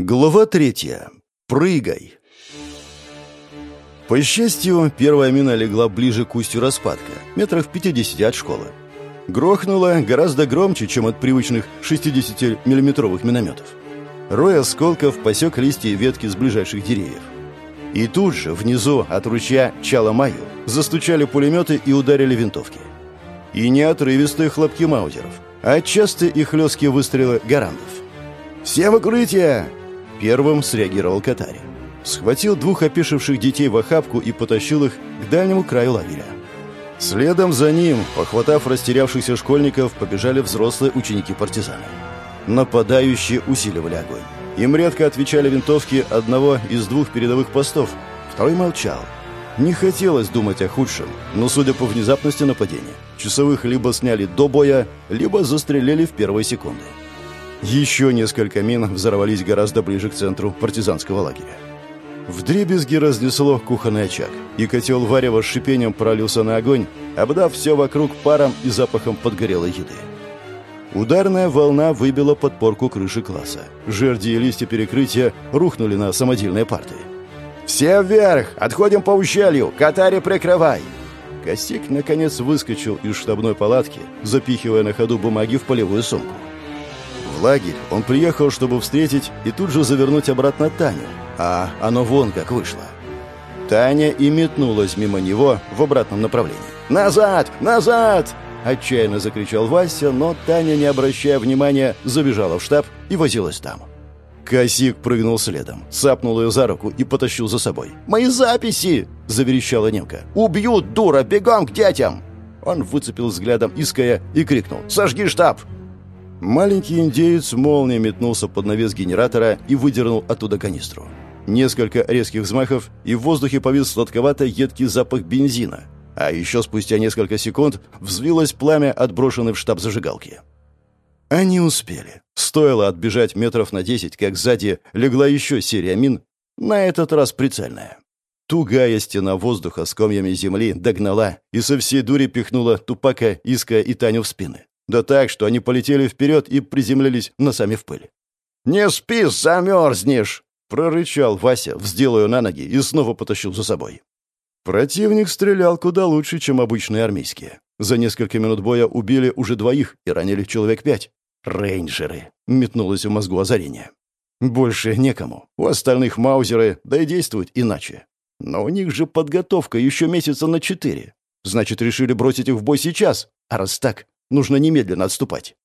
Глава третья. Прыгай. По счастью, первая мина легла ближе к устью распадка, метрах в 50 от школы. Грохнула гораздо громче, чем от привычных 60-миллиметровых минометов. Рой осколков посек листья и ветки с ближайших деревьев. И тут же, внизу, от ручья Чаламаю, застучали пулеметы и ударили винтовки. И не отрывистые хлопки маузеров, а частые и хлесткие выстрелы гарандов. «Все в укрытие!» Первым среагировал Катари. Схватил двух опешивших детей в охапку и потащил их к дальнему краю лагеря. Следом за ним, похватав растерявшихся школьников, побежали взрослые ученики-партизаны. Нападающие усиливали огонь. Им редко отвечали винтовки одного из двух передовых постов. Второй молчал. Не хотелось думать о худшем, но, судя по внезапности нападения, часовых либо сняли до боя, либо застрелили в первые секунды. Еще несколько мин взорвались гораздо ближе к центру партизанского лагеря. В дребезги разнесло кухонный очаг, и котел варева с шипением пролился на огонь, обдав все вокруг паром и запахом подгорелой еды. Ударная волна выбила подпорку крыши класса. Жерди и листья перекрытия рухнули на самодельные парты. «Все вверх! Отходим по ущелью! Катари, прикрывай!» Косик, наконец, выскочил из штабной палатки, запихивая на ходу бумаги в полевую сумку. Лагерь он приехал, чтобы встретить и тут же завернуть обратно Таню. А оно вон как вышло. Таня и метнулась мимо него в обратном направлении. «Назад! Назад!» Отчаянно закричал Вася, но Таня, не обращая внимания, забежала в штаб и возилась там. Косик прыгнул следом, сапнул ее за руку и потащил за собой. «Мои записи!» – заверещала немка. «Убьют, дура! Бегом к детям!» Он выцепил взглядом Иская и крикнул. «Сожги штаб!» Маленький индеец молнией метнулся под навес генератора и выдернул оттуда канистру. Несколько резких взмахов, и в воздухе повис сладковато-едкий запах бензина. А еще спустя несколько секунд взвилось пламя, отброшенное в штаб зажигалки. Они успели. Стоило отбежать метров на десять, как сзади легла еще серия мин, на этот раз прицельная. Тугая стена воздуха с комьями земли догнала и со всей дури пихнула Тупака, Иска и Таню в спины. Да так, что они полетели вперед и приземлились носами в пыль. «Не спи, замерзнешь!» — прорычал Вася, вздел ее на ноги и снова потащил за собой. Противник стрелял куда лучше, чем обычные армейские. За несколько минут боя убили уже двоих и ранили человек пять. «Рейнджеры!» — метнулось в мозгу озарение. «Больше некому. У остальных маузеры, да и действуют иначе. Но у них же подготовка еще месяца на четыре. Значит, решили бросить их в бой сейчас. А раз так, Нужно немедленно отступать.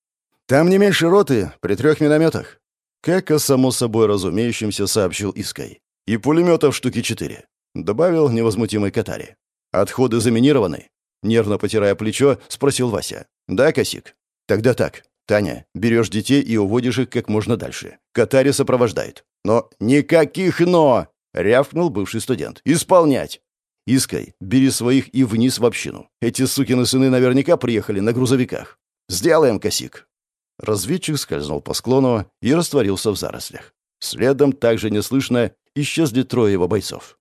Там не меньше роты при трех минометах. Как о само собой разумеющемся сообщил Искай. И пулеметов штуки четыре. Добавил невозмутимый Катари. Отходы заминированы. Нервно потирая плечо, спросил Вася. Да, Косик? Тогда так. Таня, берешь детей и уводишь их как можно дальше. Катари сопровождает. Но никаких «но!» — рявкнул бывший студент. «Исполнять!» Искай, бери своих и вниз в общину. Эти сукины сыны наверняка приехали на грузовиках. Сделаем косик». Разведчик скользнул по склону и растворился в зарослях. Следом, также неслышно, исчезли трое его бойцов.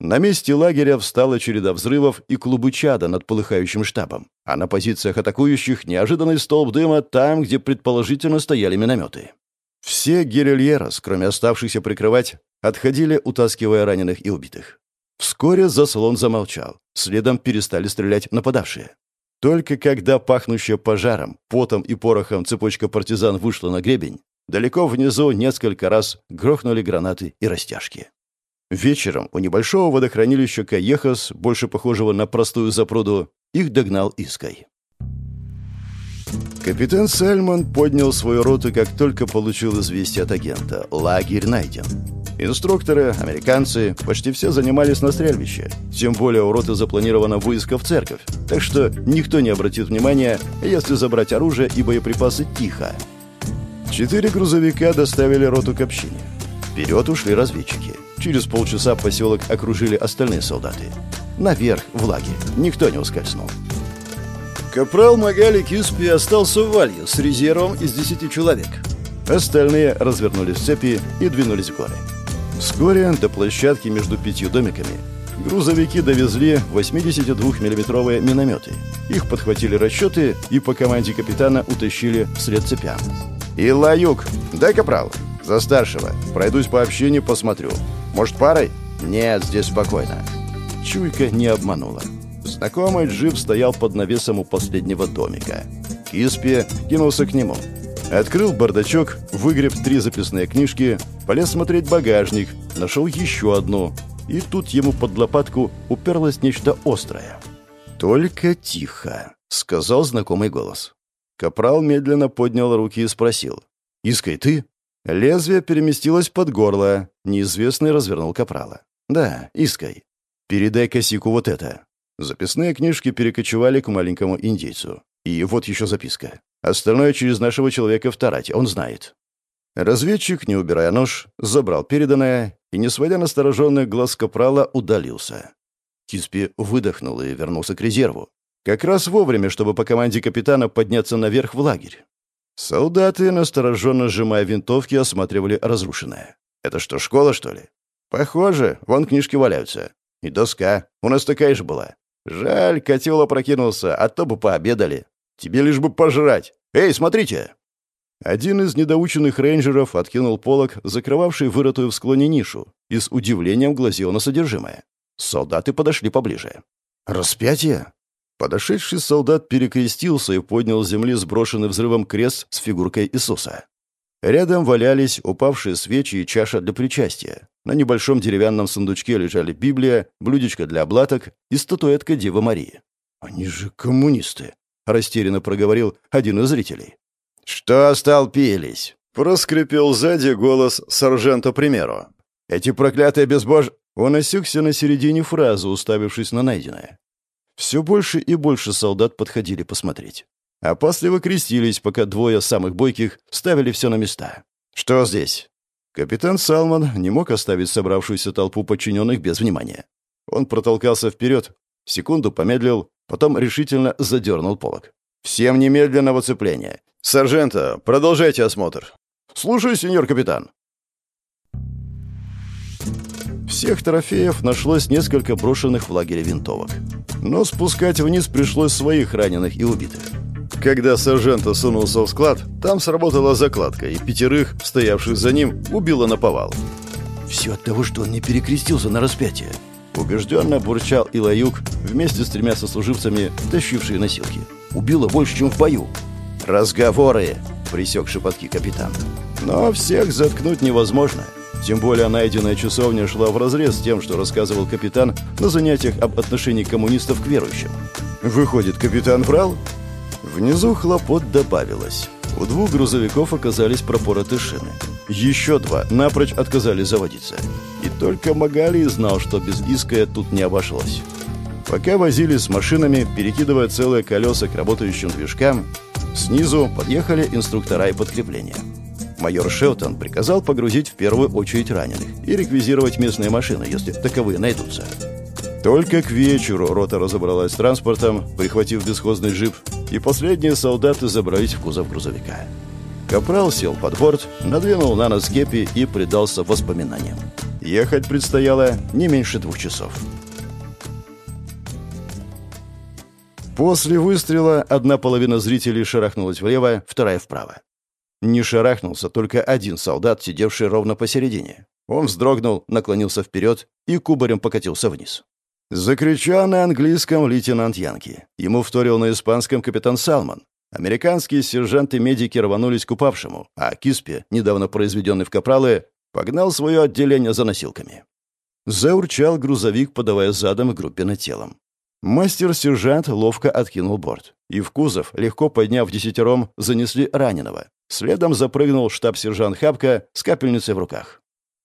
На месте лагеря встала череда взрывов и клубы чада над полыхающим штабом, а на позициях атакующих неожиданный столб дыма там, где предположительно стояли минометы. Все гирильерос, кроме оставшихся прикрывать, отходили, утаскивая раненых и убитых. Вскоре заслон замолчал. Следом перестали стрелять нападавшие. Только когда пахнущая пожаром, потом и порохом цепочка партизан вышла на гребень, далеко внизу несколько раз грохнули гранаты и растяжки. Вечером у небольшого водохранилища Каехас, больше похожего на простую запруду, их догнал Иской. Капитан Сальмон поднял свою роту, как только получил известие от агента. Лагерь найден. Инструкторы, американцы, почти все занимались на стрельбище. Тем более у роты запланирована выезка в церковь. Так что никто не обратит внимания, если забрать оружие и боеприпасы тихо. Четыре грузовика доставили роту к общине. Вперед ушли разведчики. Через полчаса поселок окружили остальные солдаты. Наверх, в лагерь. Никто не ускользнул. Капрал Магали Киспи остался в Валье с резервом из десяти человек. Остальные развернулись в цепи и двинулись в горы. Вскоре до площадки между пятью домиками грузовики довезли 82 миллиметровые минометы. Их подхватили расчеты и по команде капитана утащили вслед цепям. «Илла, юг! Дай капрал!» «За старшего. Пройдусь по общине, посмотрю. Может, парой?» «Нет, здесь спокойно». Чуйка не обманула. Знакомый джип стоял под навесом у последнего домика. Киспи кинулся к нему. Открыл бардачок, выгреб три записные книжки, полез смотреть багажник, нашел еще одну. И тут ему под лопатку уперлось нечто острое. «Только тихо», — сказал знакомый голос. Капрал медленно поднял руки и спросил. «Искай ты?» Лезвие переместилось под горло. Неизвестный развернул Капрала. «Да, Искай. Передай косику вот это». Записные книжки перекочевали к маленькому индейцу. И вот еще записка. Остальное через нашего человека в Тарате, он знает. Разведчик, не убирая нож, забрал переданное и, не сводя настороженных глаз Капрала, удалился. Киспи выдохнул и вернулся к резерву. Как раз вовремя, чтобы по команде капитана подняться наверх в лагерь. Солдаты, настороженно сжимая винтовки, осматривали разрушенное. «Это что, школа, что ли?» «Похоже. Вон книжки валяются. И доска. У нас такая же была. Жаль, котел опрокинулся, а то бы пообедали. Тебе лишь бы пожрать. Эй, смотрите!» Один из недоученных рейнджеров откинул полог, закрывавший вырытую в склоне нишу, и с удивлением глазел на содержимое. Солдаты подошли поближе. «Распятие?» Подошедший солдат перекрестился и поднял с земли сброшенный взрывом крест с фигуркой Иисуса. Рядом валялись упавшие свечи и чаша для причастия. На небольшом деревянном сундучке лежали Библия, блюдечко для облаток и статуэтка Девы Марии. «Они же коммунисты», — растерянно проговорил один из зрителей. «Что столпились?» — проскрипел сзади голос сержанта примеру. «Эти проклятые безбож...» Он осекся на середине фразы, уставившись на найденное. Все больше и больше солдат подходили посмотреть. Опасливо крестились, пока двое самых бойких ставили все на места. «Что здесь?» Капитан Салман не мог оставить собравшуюся толпу подчиненных без внимания. Он протолкался вперед, секунду помедлил, потом решительно задернул полок. «Всем немедленного цепления. Сержанта, продолжайте осмотр». «Слушаю, сеньор капитан». Всех трофеев нашлось несколько брошенных в лагере винтовок. Но спускать вниз пришлось своих раненых и убитых. Когда сержант сунулся в склад, там сработала закладка, и пятерых, стоявших за ним, убило на повал. «Все от того, что он не перекрестился на распятие», — убежденно бурчал Илаюк вместе с тремя сослуживцами, тащившие носилки. «Убило больше, чем в бою». «Разговоры!» — присек шепотки капитан. «Но всех заткнуть невозможно». Тем более найденная часовня шла вразрез с тем, что рассказывал капитан на занятиях об отношении коммунистов к верующим. Выходит, капитан врал? Внизу хлопот добавилось. У двух грузовиков оказались пропороты шины. Еще два напрочь отказались заводиться. И только Магали знал, что без иска тут не обошлось. Пока возились с машинами, перекидывая целые колеса к работающим движкам, снизу подъехали инструктора и подкрепления. Майор Шелтон приказал погрузить в первую очередь раненых и реквизировать местные машины, если таковые найдутся. Только к вечеру рота разобралась с транспортом, прихватив бесхозный джип, и последние солдаты забрались в кузов грузовика. Капрал сел под борт, надвинул на нос кепи и предался воспоминаниям. Ехать предстояло не меньше двух часов. После выстрела одна половина зрителей шарахнулась влево, вторая вправо. Не шарахнулся только один солдат, сидевший ровно посередине. Он вздрогнул, наклонился вперед и кубарем покатился вниз. Закричал на английском лейтенант Янки. Ему вторил на испанском капитан Салман. Американские сержанты-медики рванулись к упавшему, а Киспи, недавно произведенный в капралы, погнал свое отделение за носилками. Заурчал грузовик, подавая задом группе над телом. Мастер-сержант ловко откинул борт, и в кузов, легко подняв десятером, занесли раненого, Следом запрыгнул штаб-сержант Хапка с капельницей в руках.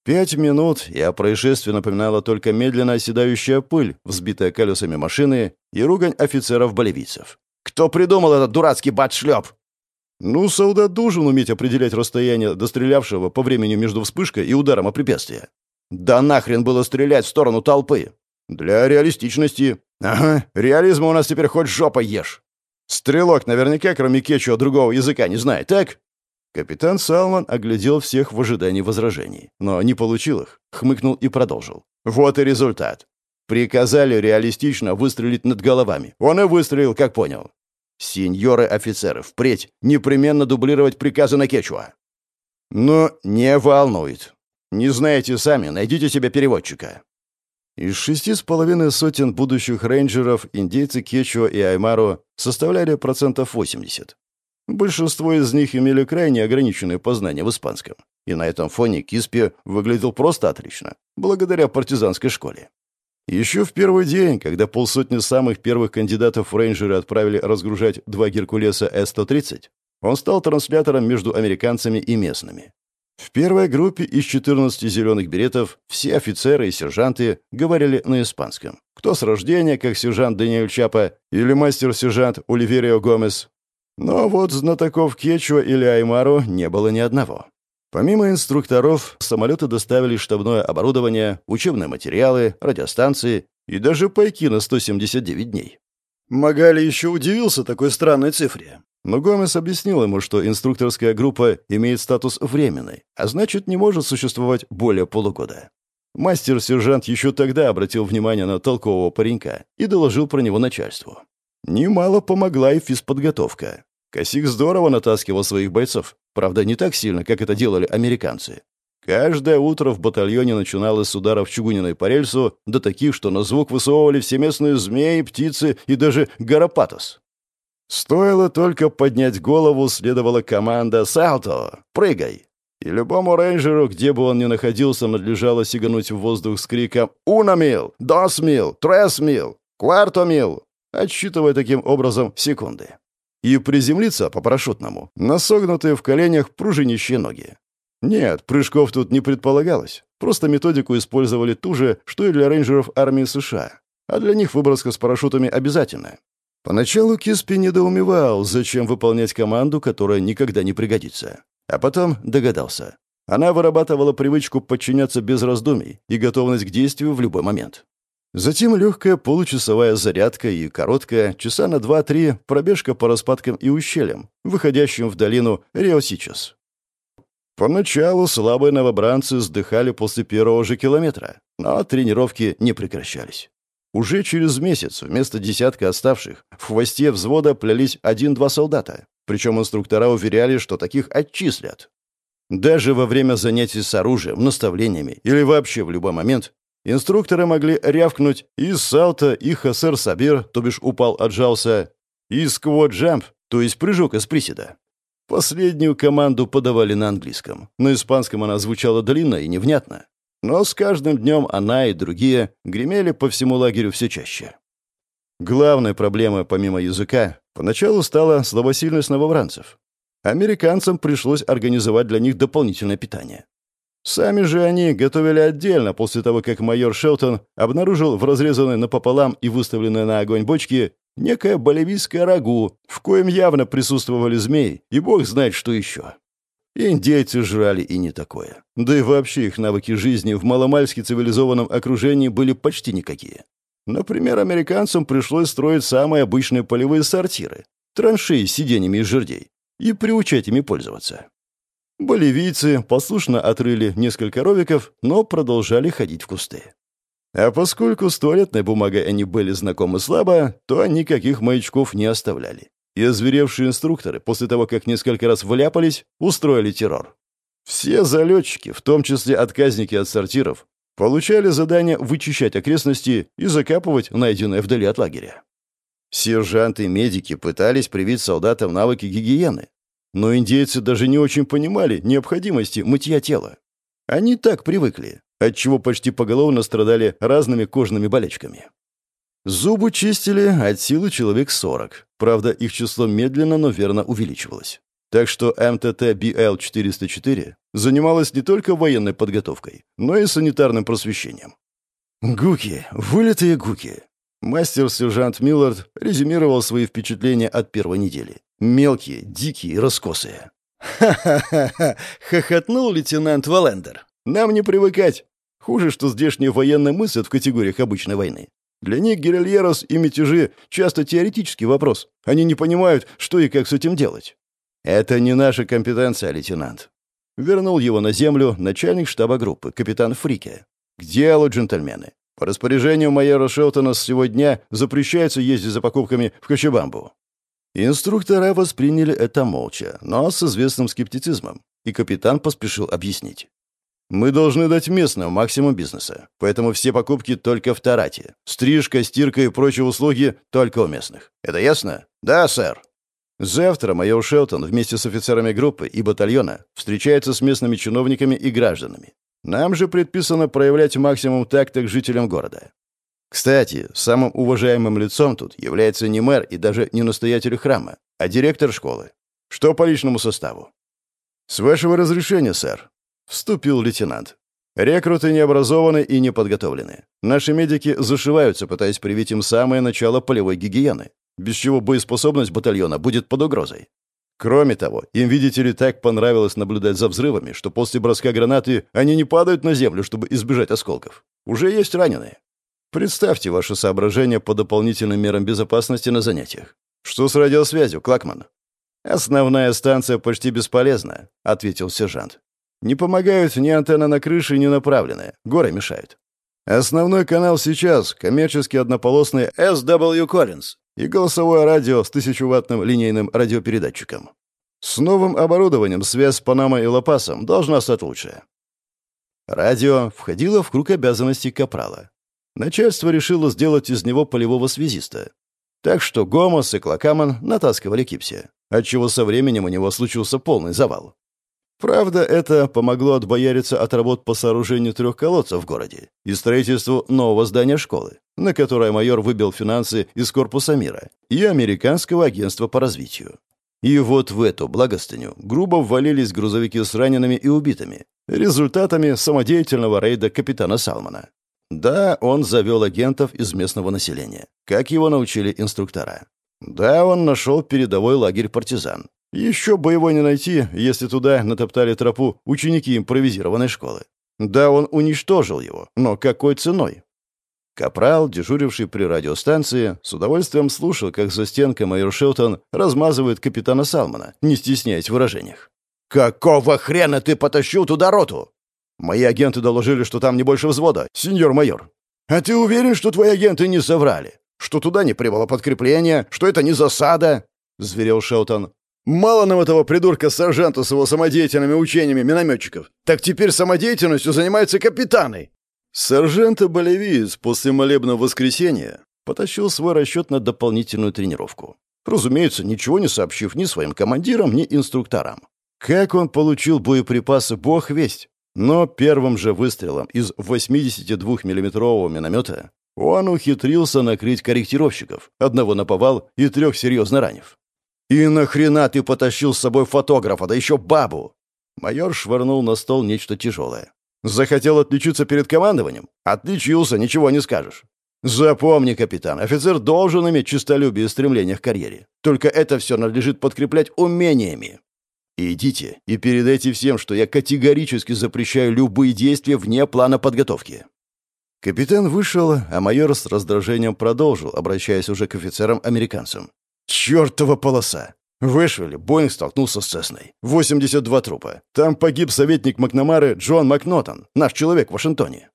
Пять минут, и о происшествии напоминала только медленно оседающая пыль, взбитая колесами машины, и ругань офицеров-болевийцев. «Кто придумал этот дурацкий бат-шлеп?» «Ну, солдат должен уметь определять расстояние до стрелявшего по времени между вспышкой и ударом о препятствие». «Да нахрен было стрелять в сторону толпы?» «Для реалистичности». «Ага, реализма у нас теперь хоть жопа ешь». «Стрелок наверняка, кроме кечуа, другого языка не знает, так?» Капитан Салман оглядел всех в ожидании возражений, но не получил их, хмыкнул и продолжил. Вот и результат. Приказали реалистично выстрелить над головами. Он и выстрелил, как понял. Сеньоры офицеры, впредь непременно дублировать приказы на Кечуа. Но не волнует. Не знаете сами, найдите себе переводчика. Из шести с половиной сотен будущих рейнджеров индейцы Кечуа и Аймару составляли процентов 80. Большинство из них имели крайне ограниченные познания в испанском. И на этом фоне Киспи выглядел просто отлично, благодаря партизанской школе. Еще в первый день, когда полсотни самых первых кандидатов в рейнджеры отправили разгружать два Геркулеса С-130, он стал транслятором между американцами и местными. В первой группе из 14 зеленых беретов все офицеры и сержанты говорили на испанском. Кто с рождения, как сержант Даниэль Чапа или мастер-сержант Оливерио Гомес. Но вот знатоков Кечуа или Аймару не было ни одного. Помимо инструкторов, самолеты доставили штабное оборудование, учебные материалы, радиостанции и даже пайки на 179 дней. Магали еще удивился такой странной цифре. Но Гомес объяснил ему, что инструкторская группа имеет статус временной, а значит, не может существовать более полугода. Мастер-сержант еще тогда обратил внимание на толкового паренька и доложил про него начальству. Немало помогла и физподготовка. Косик здорово натаскивал своих бойцов, правда, не так сильно, как это делали американцы. Каждое утро в батальоне начиналось с ударов чугуниной по рельсу до таких, что на звук высовывали все местные змеи, птицы и даже гарапатос. Стоило только поднять голову, следовала команда «Салто! Прыгай!» И любому рейнджеру, где бы он ни находился, надлежало сигануть в воздух с криком «Уна мил! Дос мил! Трес мил! Кварто мил!» отсчитывая таким образом секунды. И приземлиться по парашютному на согнутые в коленях пружинищие ноги. Нет, прыжков тут не предполагалось. Просто методику использовали ту же, что и для рейнджеров армии США. А для них выброска с парашютами обязательная. Поначалу Киспи недоумевал, зачем выполнять команду, которая никогда не пригодится. А потом догадался. Она вырабатывала привычку подчиняться без раздумий и готовность к действию в любой момент. Затем легкая получасовая зарядка и короткая, часа на два-три, пробежка по распадкам и ущельям, выходящим в долину Рио-Сичас. Поначалу слабые новобранцы вздыхали после первого же километра, но тренировки не прекращались. Уже через месяц вместо десятка оставших в хвосте взвода плялись один-два солдата, причем инструктора уверяли, что таких отчислят. Даже во время занятий с оружием, наставлениями или вообще в любой момент инструкторы могли рявкнуть из салта и хасер сабир, то бишь упал, отжался, и сквот-джамп, то есть прыжок из приседа. Последнюю команду подавали на английском. На испанском она звучала длинно и невнятно. Но с каждым днем она и другие гремели по всему лагерю все чаще. Главной проблемой, помимо языка, поначалу стала слабосильность новобранцев. Американцам пришлось организовать для них дополнительное питание. Сами же они готовили отдельно после того, как майор Шелтон обнаружил в разрезанной напополам и выставленной на огонь бочке некое боливийское рагу, в коем явно присутствовали змеи, и бог знает, что еще. Индейцы жрали и не такое. Да и вообще их навыки жизни в маломальски цивилизованном окружении были почти никакие. Например, американцам пришлось строить самые обычные полевые сортиры, траншеи с сиденьями из жердей, и приучать ими пользоваться. Боливийцы послушно отрыли несколько ровиков, но продолжали ходить в кусты. А поскольку с туалетной бумагой они были знакомы слабо, то никаких маячков не оставляли и озверевшие инструкторы, после того, как несколько раз вляпались, устроили террор. Все залетчики, в том числе отказники от сортиров, получали задание вычищать окрестности и закапывать найденное вдали от лагеря. Сержанты и медики пытались привить солдатам навыки гигиены, но индейцы даже не очень понимали необходимости мытья тела. Они так привыкли, отчего почти поголовно страдали разными кожными болячками. Зубы чистили от силы человек 40. Правда, их число медленно, но верно увеличивалось. Так что МТТ БЛ-404 занималась не только военной подготовкой, но и санитарным просвещением. «Гуки, вылитые гуки!» Мастер-сержант Миллард резюмировал свои впечатления от первой недели. Мелкие, дикие, раскосые. «Ха-ха-ха!» — хохотнул лейтенант Валендер. «Нам не привыкать. Хуже, что здешние военные мыслят в категориях обычной войны. Для них гирильерос и мятежи часто теоретический вопрос. Они не понимают, что и как с этим делать. Это не наша компетенция, лейтенант. Вернул его на землю начальник штаба группы, капитан Фрике. К делу, джентльмены. По распоряжению майора Шелтона с сегодня запрещается ездить за покупками в Кочебамбу. Инструктора восприняли это молча, но с известным скептицизмом. и капитан поспешил объяснить. Мы должны дать местным максимум бизнеса, поэтому все покупки только в Тарате. Стрижка, стирка и прочие услуги только у местных. Это ясно? Да, сэр. Завтра майор Шелтон вместе с офицерами группы и батальона встречается с местными чиновниками и гражданами. Нам же предписано проявлять максимум такта к жителям города. Кстати, самым уважаемым лицом тут является не мэр и даже не настоятель храма, а директор школы. Что по личному составу? С вашего разрешения, сэр, Вступил лейтенант. Рекруты не образованы и не подготовлены. Наши медики зашиваются, пытаясь привить им самое начало полевой гигиены, без чего боеспособность батальона будет под угрозой. Кроме того, им, видите ли, так понравилось наблюдать за взрывами, что после броска гранаты они не падают на землю, чтобы избежать осколков. Уже есть раненые. Представьте ваши соображения по дополнительным мерам безопасности на занятиях. Что с радиосвязью, Клакман? «Основная станция почти бесполезна», — ответил сержант. Не помогают ни антенна на крыше, ни направленная. Горы мешают. Основной канал сейчас — коммерческий однополосный SW Collins и голосовое радио с тысячеваттным линейным радиопередатчиком. С новым оборудованием связь с Панамой и Лопасом должна стать лучше. Радио входило в круг обязанностей Капрала. Начальство решило сделать из него полевого связиста. Так что Гомос и Клакаман натаскивали Кипси, отчего со временем у него случился полный завал. Правда, это помогло отбояриться от работ по сооружению трех колодцев в городе и строительству нового здания школы, на которое майор выбил финансы из корпуса мира и Американского агентства по развитию. И вот в эту благостыню грубо ввалились грузовики с ранеными и убитыми, результатами самодеятельного рейда капитана Салмана. Да, он завел агентов из местного населения, как его научили инструктора. Да, он нашел передовой лагерь партизан, еще боевой не найти, если туда натоптали тропу ученики импровизированной школы. Да, он уничтожил его, но какой ценой? Капрал, дежуривший при радиостанции, с удовольствием слушал, как за стенкой майор Шелтон размазывает капитана Салмана, не стесняясь в выражениях. «Какого хрена ты потащил туда роту?» «Мои агенты доложили, что там не больше взвода, сеньор майор». «А ты уверен, что твои агенты не соврали? Что туда не прибыло подкрепление? Что это не засада?» — зверел Шелтон. Мало нам этого придурка-сержанта с его самодеятельными учениями минометчиков. Так теперь самодеятельностью занимаются капитаны. Сержант-болевиец после молебного воскресенья потащил свой расчет на дополнительную тренировку. Разумеется, ничего не сообщив ни своим командирам, ни инструкторам. Как он получил боеприпасы, бог весть. Но первым же выстрелом из 82 миллиметрового миномета он ухитрился накрыть корректировщиков, одного наповал и трех серьезно ранив. «И нахрена ты потащил с собой фотографа, да еще бабу?» Майор швырнул на стол нечто тяжелое. «Захотел отличиться перед командованием? Отличился, ничего не скажешь. Запомни, капитан, офицер должен иметь честолюбие и стремление к карьере. Только это все надлежит подкреплять умениями. Идите и передайте всем, что я категорически запрещаю любые действия вне плана подготовки». Капитан вышел, а майор с раздражением продолжил, обращаясь уже к офицерам-американцам. Чёртова полоса! Вышвали, Боинг столкнулся с Цесной. 82 трупа. Там погиб советник Макнамары Джон Макнотон, наш человек в Вашингтоне.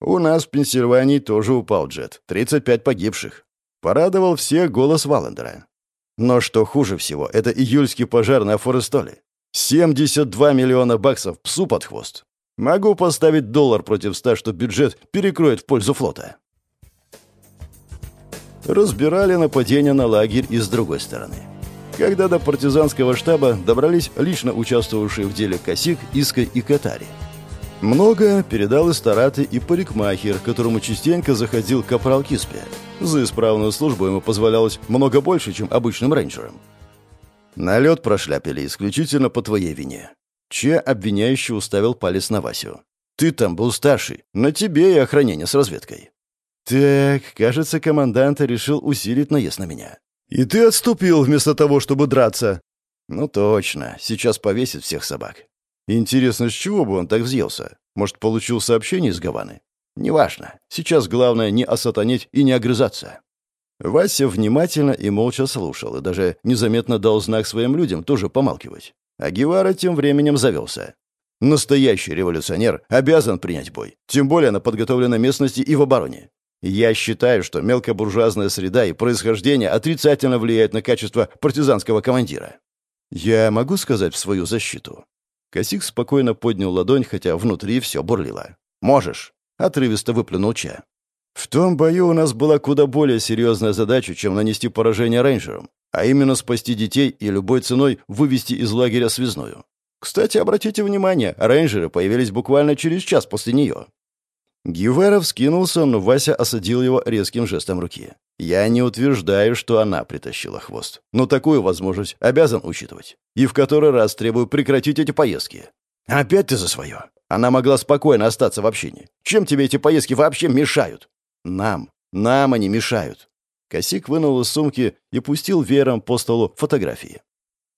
У нас в Пенсильвании тоже упал джет. 35 погибших. Порадовал всех голос Валлендера. Но что хуже всего, это июльский пожар на Форестоле. 72 миллиона баксов псу под хвост. Могу поставить доллар против ста, что бюджет перекроет в пользу флота разбирали нападение на лагерь и с другой стороны. Когда до партизанского штаба добрались лично участвовавшие в деле Косик, Иска и Катари. Много передал и Стараты, и парикмахер, которому частенько заходил капрал Киспе. За исправную службу ему позволялось много больше, чем обычным рейнджерам. Налет прошляпили исключительно по твоей вине. Че обвиняющий уставил палец на Васю. Ты там был старший, на тебе и охранение с разведкой. «Так, кажется, командант решил усилить наезд на меня. И ты отступил вместо того, чтобы драться?» «Ну точно, сейчас повесит всех собак. Интересно, с чего бы он так взъелся? Может, получил сообщение из Гаваны? Неважно. Сейчас главное не осатанить и не огрызаться». Вася внимательно и молча слушал, и даже незаметно дал знак своим людям тоже помалкивать. А Гевара тем временем завелся. Настоящий революционер обязан принять бой, тем более на подготовленной местности и в обороне. Я считаю, что мелкобуржуазная среда и происхождение отрицательно влияют на качество партизанского командира. Я могу сказать в свою защиту. Косик спокойно поднял ладонь, хотя внутри все бурлило. «Можешь», — отрывисто выплюнул Ча. В том бою у нас была куда более серьезная задача, чем нанести поражение рейнджерам, а именно спасти детей и любой ценой вывести из лагеря связную. Кстати, обратите внимание, рейнджеры появились буквально через час после нее. Гивера вскинулся, но Вася осадил его резким жестом руки. «Я не утверждаю, что она притащила хвост, но такую возможность обязан учитывать. И в который раз требую прекратить эти поездки. Опять ты за свое. Она могла спокойно остаться в общине. Чем тебе эти поездки вообще мешают? Нам. Нам они мешают». Косик вынул из сумки и пустил веером по столу фотографии.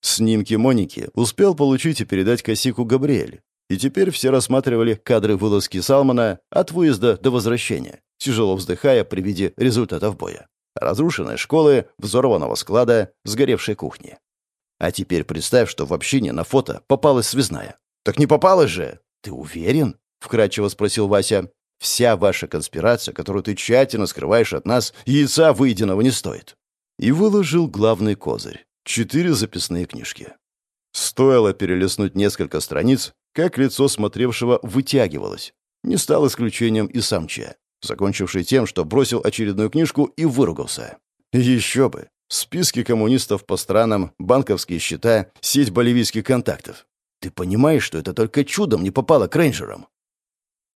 Снимки Моники успел получить и передать Косику Габриэль. И теперь все рассматривали кадры вылазки Салмана от выезда до возвращения, тяжело вздыхая при виде результатов боя. Разрушенной школы, взорванного склада, сгоревшей кухни. А теперь представь, что в общине на фото попалась связная. «Так не попалась же!» «Ты уверен?» — вкратчиво спросил Вася. «Вся ваша конспирация, которую ты тщательно скрываешь от нас, яйца выеденного не стоит». И выложил главный козырь. Четыре записные книжки. Стоило перелистнуть несколько страниц, как лицо смотревшего вытягивалось. Не стал исключением и сам Че, закончивший тем, что бросил очередную книжку и выругался. Еще бы. Списки коммунистов по странам, банковские счета, сеть боливийских контактов. Ты понимаешь, что это только чудом не попало к рейнджерам?